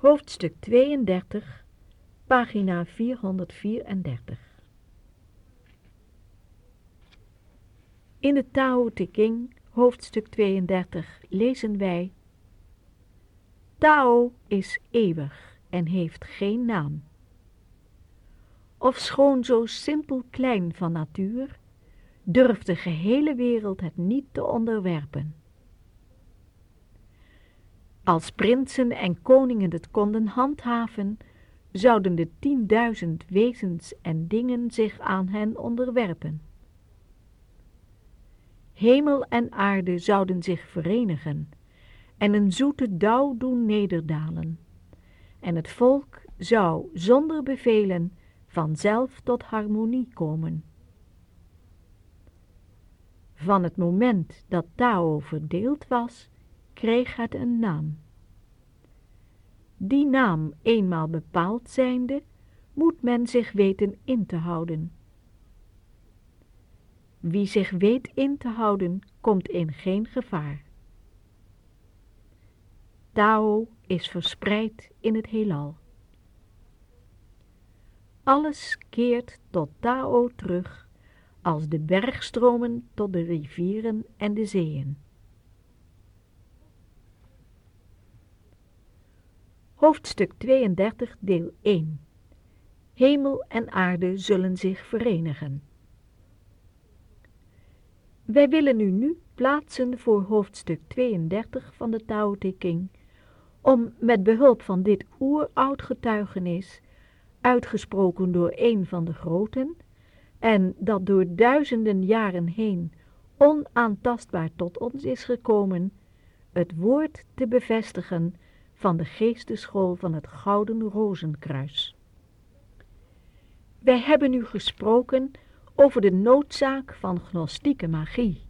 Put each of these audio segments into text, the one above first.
Hoofdstuk 32, pagina 434. In de Tao Te King, hoofdstuk 32, lezen wij Tao is eeuwig en heeft geen naam. Ofschoon zo simpel klein van natuur, durft de gehele wereld het niet te onderwerpen. Als prinsen en koningen het konden handhaven, zouden de tienduizend wezens en dingen zich aan hen onderwerpen. Hemel en aarde zouden zich verenigen en een zoete dauw doen nederdalen. En het volk zou zonder bevelen vanzelf tot harmonie komen. Van het moment dat Tao verdeeld was, kreeg het een naam. Die naam eenmaal bepaald zijnde, moet men zich weten in te houden. Wie zich weet in te houden, komt in geen gevaar. Tao is verspreid in het heelal. Alles keert tot Tao terug, als de bergstromen tot de rivieren en de zeeën. Hoofdstuk 32, deel 1 Hemel en aarde zullen zich verenigen. Wij willen u nu plaatsen voor hoofdstuk 32 van de Tao Te King, om met behulp van dit oeroud getuigenis, uitgesproken door een van de groten, en dat door duizenden jaren heen onaantastbaar tot ons is gekomen, het woord te bevestigen van de geesteschool van het Gouden Rozenkruis. Wij hebben u gesproken over de noodzaak van gnostieke magie,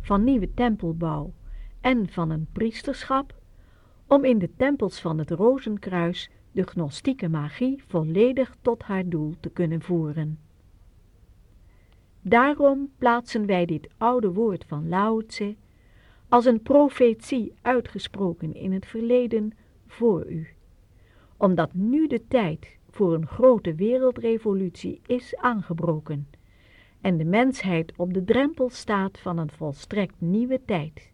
van nieuwe tempelbouw en van een priesterschap, om in de tempels van het Rozenkruis de gnostieke magie volledig tot haar doel te kunnen voeren. Daarom plaatsen wij dit oude woord van Lao Tse als een profetie uitgesproken in het verleden voor u, omdat nu de tijd voor een grote wereldrevolutie is aangebroken en de mensheid op de drempel staat van een volstrekt nieuwe tijd.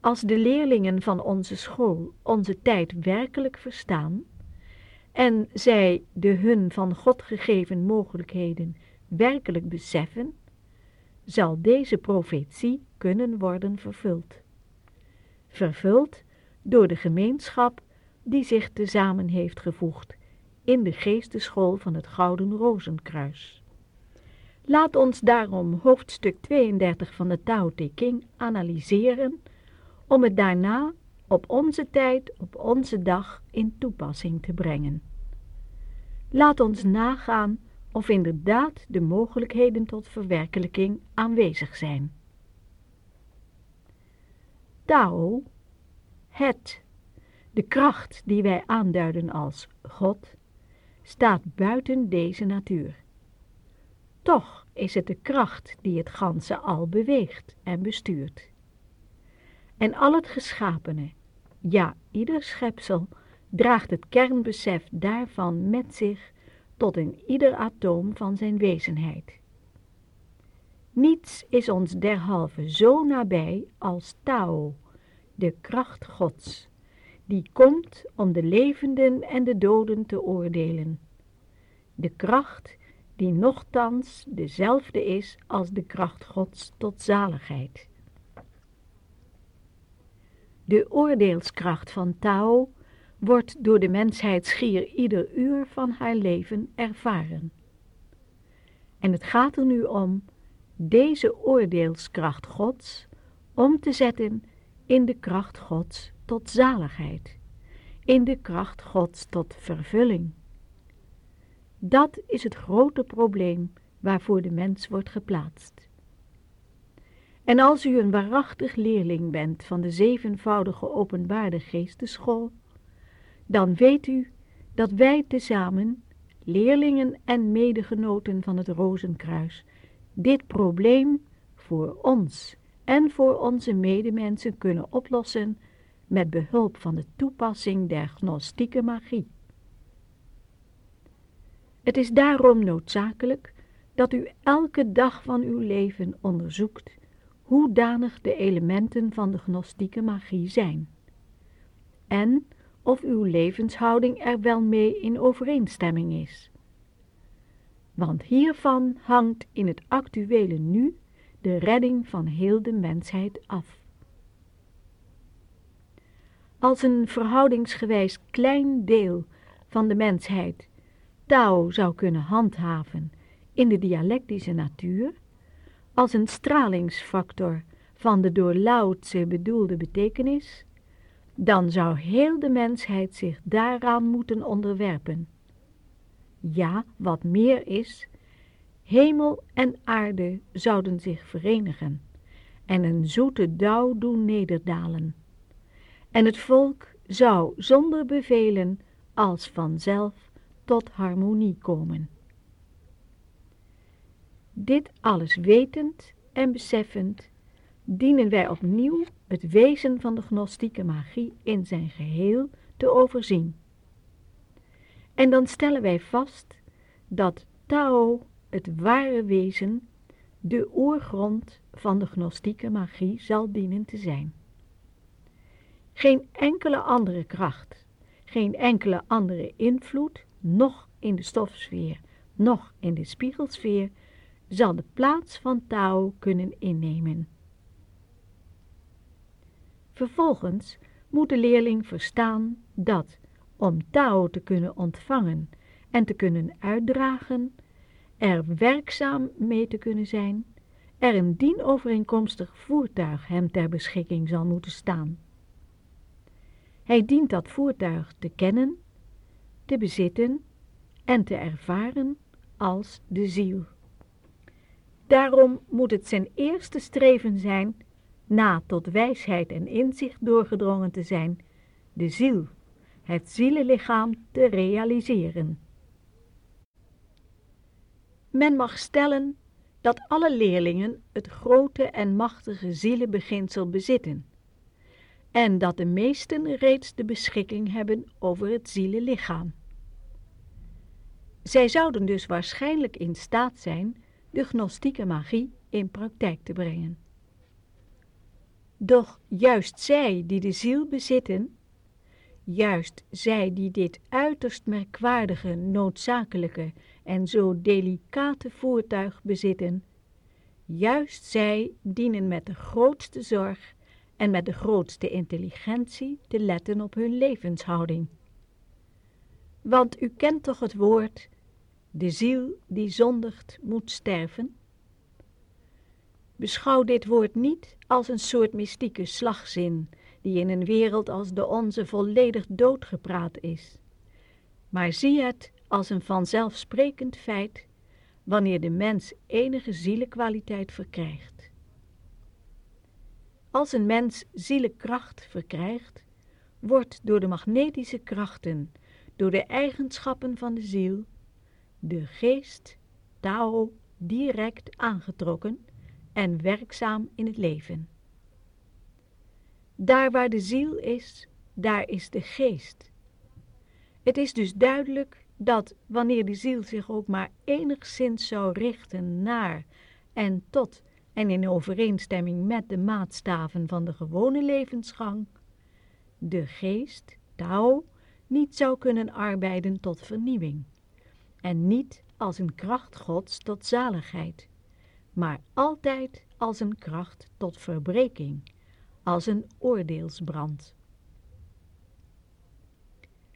Als de leerlingen van onze school onze tijd werkelijk verstaan en zij de hun van God gegeven mogelijkheden werkelijk beseffen, zal deze profetie kunnen worden vervuld. Vervuld door de gemeenschap die zich tezamen heeft gevoegd in de geesteschool van het Gouden Rozenkruis. Laat ons daarom hoofdstuk 32 van de Tao Te King analyseren, om het daarna op onze tijd, op onze dag in toepassing te brengen. Laat ons nagaan of inderdaad de mogelijkheden tot verwerkelijking aanwezig zijn. Tao, het, de kracht die wij aanduiden als God, staat buiten deze natuur. Toch is het de kracht die het ganse al beweegt en bestuurt. En al het geschapene, ja ieder schepsel, draagt het kernbesef daarvan met zich tot in ieder atoom van zijn wezenheid. Niets is ons derhalve zo nabij als Tao, de kracht Gods, die komt om de levenden en de doden te oordelen. De kracht die nochtans dezelfde is als de kracht Gods tot zaligheid. De oordeelskracht van Tao wordt door de mensheid schier ieder uur van haar leven ervaren. En het gaat er nu om deze oordeelskracht Gods om te zetten in de kracht Gods tot zaligheid, in de kracht Gods tot vervulling. Dat is het grote probleem waarvoor de mens wordt geplaatst. En als u een waarachtig leerling bent van de zevenvoudige openbaarde geesteschool, dan weet u dat wij tezamen, leerlingen en medegenoten van het Rozenkruis, dit probleem voor ons en voor onze medemensen kunnen oplossen met behulp van de toepassing der gnostieke magie. Het is daarom noodzakelijk dat u elke dag van uw leven onderzoekt hoedanig de elementen van de gnostieke magie zijn en of uw levenshouding er wel mee in overeenstemming is. Want hiervan hangt in het actuele nu de redding van heel de mensheid af. Als een verhoudingsgewijs klein deel van de mensheid Tao zou kunnen handhaven in de dialectische natuur, als een stralingsfactor van de door Lao bedoelde betekenis, dan zou heel de mensheid zich daaraan moeten onderwerpen. Ja, wat meer is, hemel en aarde zouden zich verenigen en een zoete dauw doen nederdalen. En het volk zou zonder bevelen als vanzelf tot harmonie komen. Dit alles wetend en beseffend, dienen wij opnieuw het wezen van de gnostieke magie in zijn geheel te overzien. En dan stellen wij vast dat Tao, het ware wezen, de oergrond van de gnostieke magie zal dienen te zijn. Geen enkele andere kracht, geen enkele andere invloed, noch in de stofsfeer, noch in de spiegelsfeer, zal de plaats van Tao kunnen innemen. Vervolgens moet de leerling verstaan dat, om Tao te kunnen ontvangen en te kunnen uitdragen, er werkzaam mee te kunnen zijn, er een dienovereenkomstig voertuig hem ter beschikking zal moeten staan. Hij dient dat voertuig te kennen, te bezitten en te ervaren als de ziel. Daarom moet het zijn eerste streven zijn, na tot wijsheid en inzicht doorgedrongen te zijn, de ziel, het zielenlichaam te realiseren. Men mag stellen dat alle leerlingen het grote en machtige zielenbeginsel bezitten en dat de meesten reeds de beschikking hebben over het zielenlichaam. Zij zouden dus waarschijnlijk in staat zijn de gnostieke magie in praktijk te brengen. Doch juist zij die de ziel bezitten, juist zij die dit uiterst merkwaardige, noodzakelijke en zo delicate voertuig bezitten, juist zij dienen met de grootste zorg en met de grootste intelligentie te letten op hun levenshouding. Want u kent toch het woord de ziel die zondigt moet sterven? Beschouw dit woord niet als een soort mystieke slagzin die in een wereld als de onze volledig doodgepraat is, maar zie het als een vanzelfsprekend feit wanneer de mens enige zielenkwaliteit verkrijgt. Als een mens zielenkracht verkrijgt, wordt door de magnetische krachten, door de eigenschappen van de ziel, de geest Tao direct aangetrokken en werkzaam in het leven. Daar waar de ziel is, daar is de geest. Het is dus duidelijk dat wanneer de ziel zich ook maar enigszins zou richten naar en tot en in overeenstemming met de maatstaven van de gewone levensgang, de geest, Tao, niet zou kunnen arbeiden tot vernieuwing en niet als een kracht Gods tot zaligheid, maar altijd als een kracht tot verbreking, als een oordeelsbrand.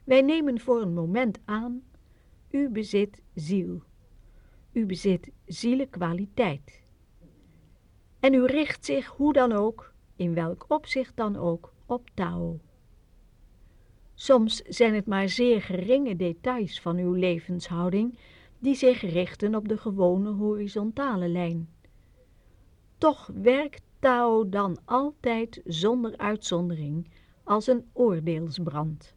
Wij nemen voor een moment aan, u bezit ziel, u bezit zielenkwaliteit. En u richt zich hoe dan ook, in welk opzicht dan ook, op Tao. Soms zijn het maar zeer geringe details van uw levenshouding die zich richten op de gewone horizontale lijn. Toch werkt Tao dan altijd zonder uitzondering als een oordeelsbrand.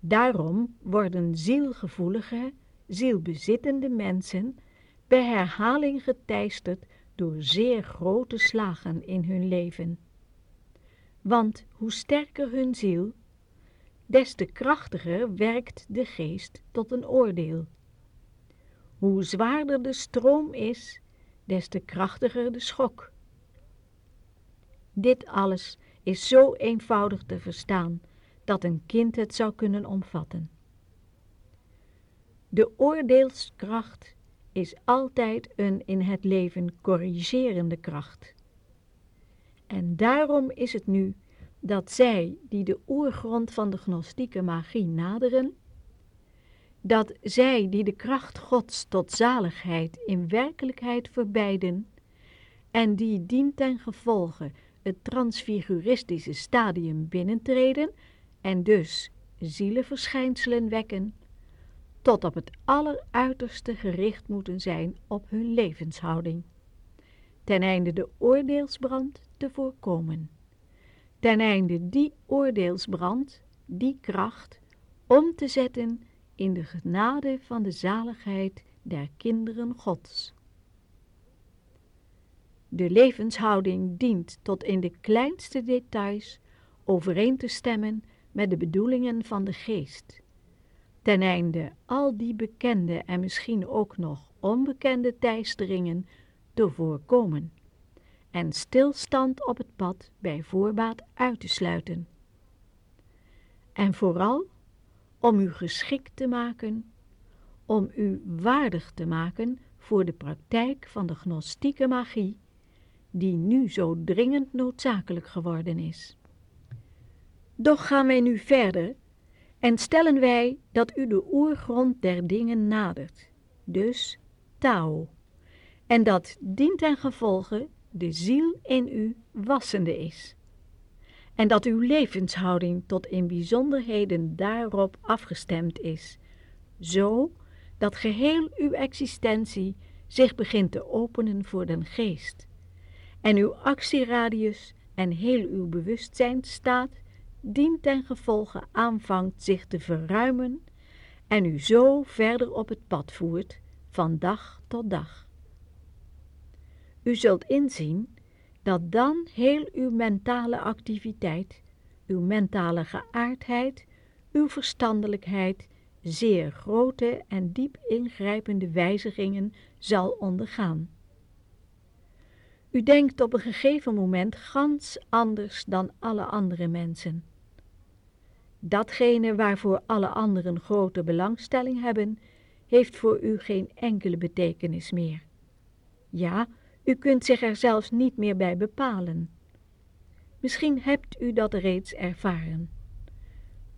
Daarom worden zielgevoelige, zielbezittende mensen bij herhaling geteisterd door zeer grote slagen in hun leven. Want hoe sterker hun ziel, des te krachtiger werkt de geest tot een oordeel. Hoe zwaarder de stroom is, des te krachtiger de schok. Dit alles is zo eenvoudig te verstaan dat een kind het zou kunnen omvatten. De oordeelskracht is altijd een in het leven corrigerende kracht. En daarom is het nu dat zij die de oergrond van de gnostieke magie naderen, dat zij die de kracht Gods tot zaligheid in werkelijkheid verbijden en die dient ten gevolge het transfiguristische stadium binnentreden en dus zielenverschijnselen wekken, tot op het alleruiterste gericht moeten zijn op hun levenshouding, ten einde de oordeelsbrand te voorkomen, ten einde die oordeelsbrand, die kracht, om te zetten in de genade van de zaligheid der kinderen Gods. De levenshouding dient tot in de kleinste details overeen te stemmen met de bedoelingen van de geest, ten einde al die bekende en misschien ook nog onbekende teisteringen te voorkomen en stilstand op het pad bij voorbaat uit te sluiten. En vooral om u geschikt te maken, om u waardig te maken voor de praktijk van de gnostieke magie, die nu zo dringend noodzakelijk geworden is. Doch gaan wij nu verder en stellen wij dat u de oergrond der dingen nadert, dus Tao, en dat dient ten gevolge de ziel in u wassende is, en dat uw levenshouding tot in bijzonderheden daarop afgestemd is, zo dat geheel uw existentie zich begint te openen voor den geest, en uw actieradius en heel uw bewustzijnstaat dient ten gevolge aanvangt zich te verruimen en u zo verder op het pad voert van dag tot dag. U zult inzien dat dan heel uw mentale activiteit, uw mentale geaardheid, uw verstandelijkheid zeer grote en diep ingrijpende wijzigingen zal ondergaan. U denkt op een gegeven moment gans anders dan alle andere mensen. Datgene waarvoor alle anderen grote belangstelling hebben, heeft voor u geen enkele betekenis meer. Ja, u kunt zich er zelfs niet meer bij bepalen. Misschien hebt u dat reeds ervaren.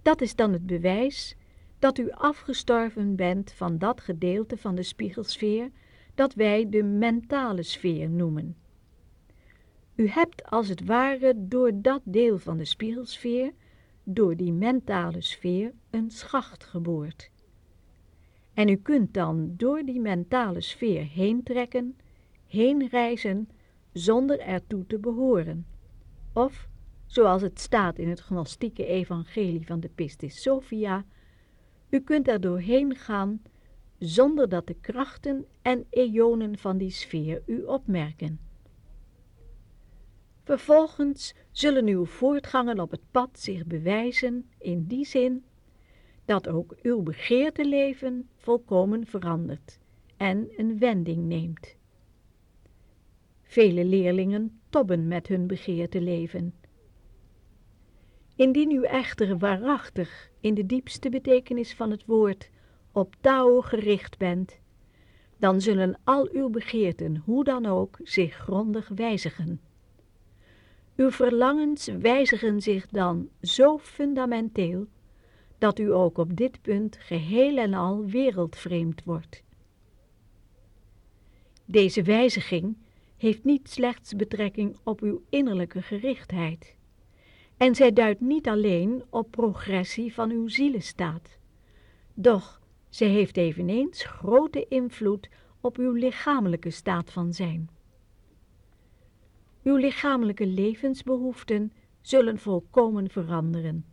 Dat is dan het bewijs dat u afgestorven bent van dat gedeelte van de spiegelsfeer dat wij de mentale sfeer noemen. U hebt als het ware door dat deel van de spiegelsfeer door die mentale sfeer een schacht geboord. En u kunt dan door die mentale sfeer heen trekken, heen reizen, zonder ertoe te behoren. Of, zoals het staat in het gnostieke evangelie van de Pistis Sophia, u kunt er doorheen gaan zonder dat de krachten en eonen van die sfeer u opmerken. Vervolgens zullen uw voortgangen op het pad zich bewijzen in die zin dat ook uw begeerte leven volkomen verandert en een wending neemt. Vele leerlingen tobben met hun begeerte leven. Indien u echter waarachtig in de diepste betekenis van het woord op Tao gericht bent, dan zullen al uw begeerten, hoe dan ook, zich grondig wijzigen. Uw verlangens wijzigen zich dan zo fundamenteel dat u ook op dit punt geheel en al wereldvreemd wordt. Deze wijziging heeft niet slechts betrekking op uw innerlijke gerichtheid, en zij duidt niet alleen op progressie van uw zielenstaat, doch zij heeft eveneens grote invloed op uw lichamelijke staat van zijn. Uw lichamelijke levensbehoeften zullen volkomen veranderen.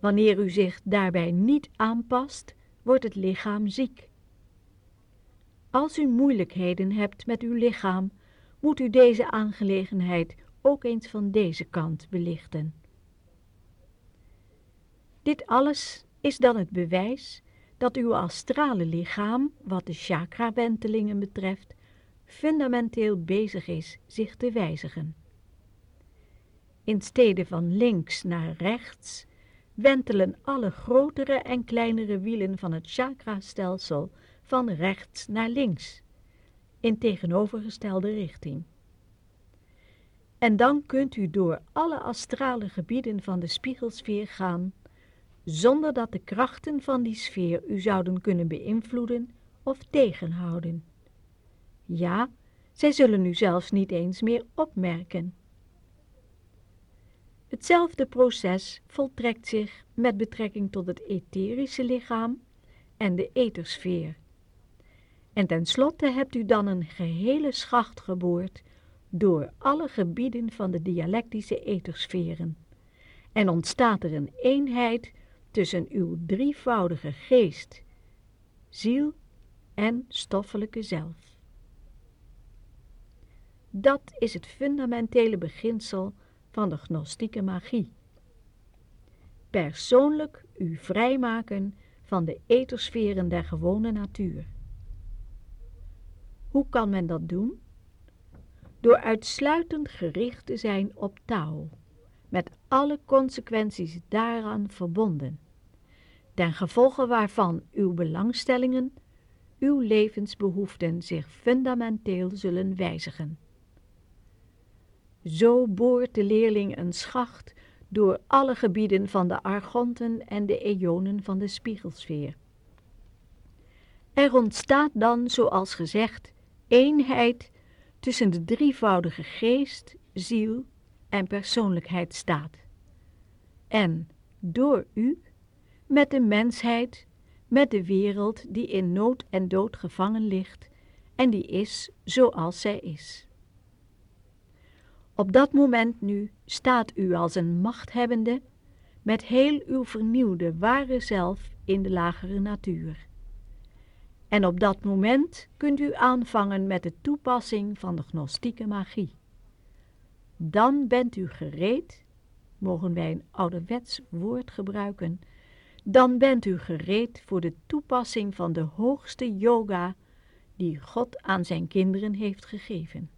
Wanneer u zich daarbij niet aanpast, wordt het lichaam ziek. Als u moeilijkheden hebt met uw lichaam, moet u deze aangelegenheid ook eens van deze kant belichten. Dit alles is dan het bewijs dat uw astrale lichaam, wat de chakra-wentelingen betreft, fundamenteel bezig is zich te wijzigen. In steden van links naar rechts wentelen alle grotere en kleinere wielen van het chakrastelsel van rechts naar links, in tegenovergestelde richting. En dan kunt u door alle astrale gebieden van de spiegelsfeer gaan, zonder dat de krachten van die sfeer u zouden kunnen beïnvloeden of tegenhouden. Ja, zij zullen u zelfs niet eens meer opmerken. Hetzelfde proces voltrekt zich met betrekking tot het etherische lichaam en de ethersfeer. En tenslotte hebt u dan een gehele schacht geboord door alle gebieden van de dialectische ethersferen. En ontstaat er een eenheid tussen uw drievoudige geest, ziel en stoffelijke zelf. Dat is het fundamentele beginsel van de gnostieke magie. Persoonlijk u vrijmaken van de ethersferen der gewone natuur. Hoe kan men dat doen? Door uitsluitend gericht te zijn op taal, met alle consequenties daaraan verbonden, ten gevolge waarvan uw belangstellingen, uw levensbehoeften zich fundamenteel zullen wijzigen. Zo boort de leerling een schacht door alle gebieden van de argonten en de eonen van de spiegelsfeer. Er ontstaat dan, zoals gezegd, eenheid tussen de drievoudige geest, ziel en persoonlijkheid staat. En door u, met de mensheid, met de wereld die in nood en dood gevangen ligt en die is zoals zij is. Op dat moment nu staat u als een machthebbende met heel uw vernieuwde ware zelf in de lagere natuur. En op dat moment kunt u aanvangen met de toepassing van de gnostieke magie. Dan bent u gereed, mogen wij een ouderwets woord gebruiken, dan bent u gereed voor de toepassing van de hoogste yoga die God aan zijn kinderen heeft gegeven.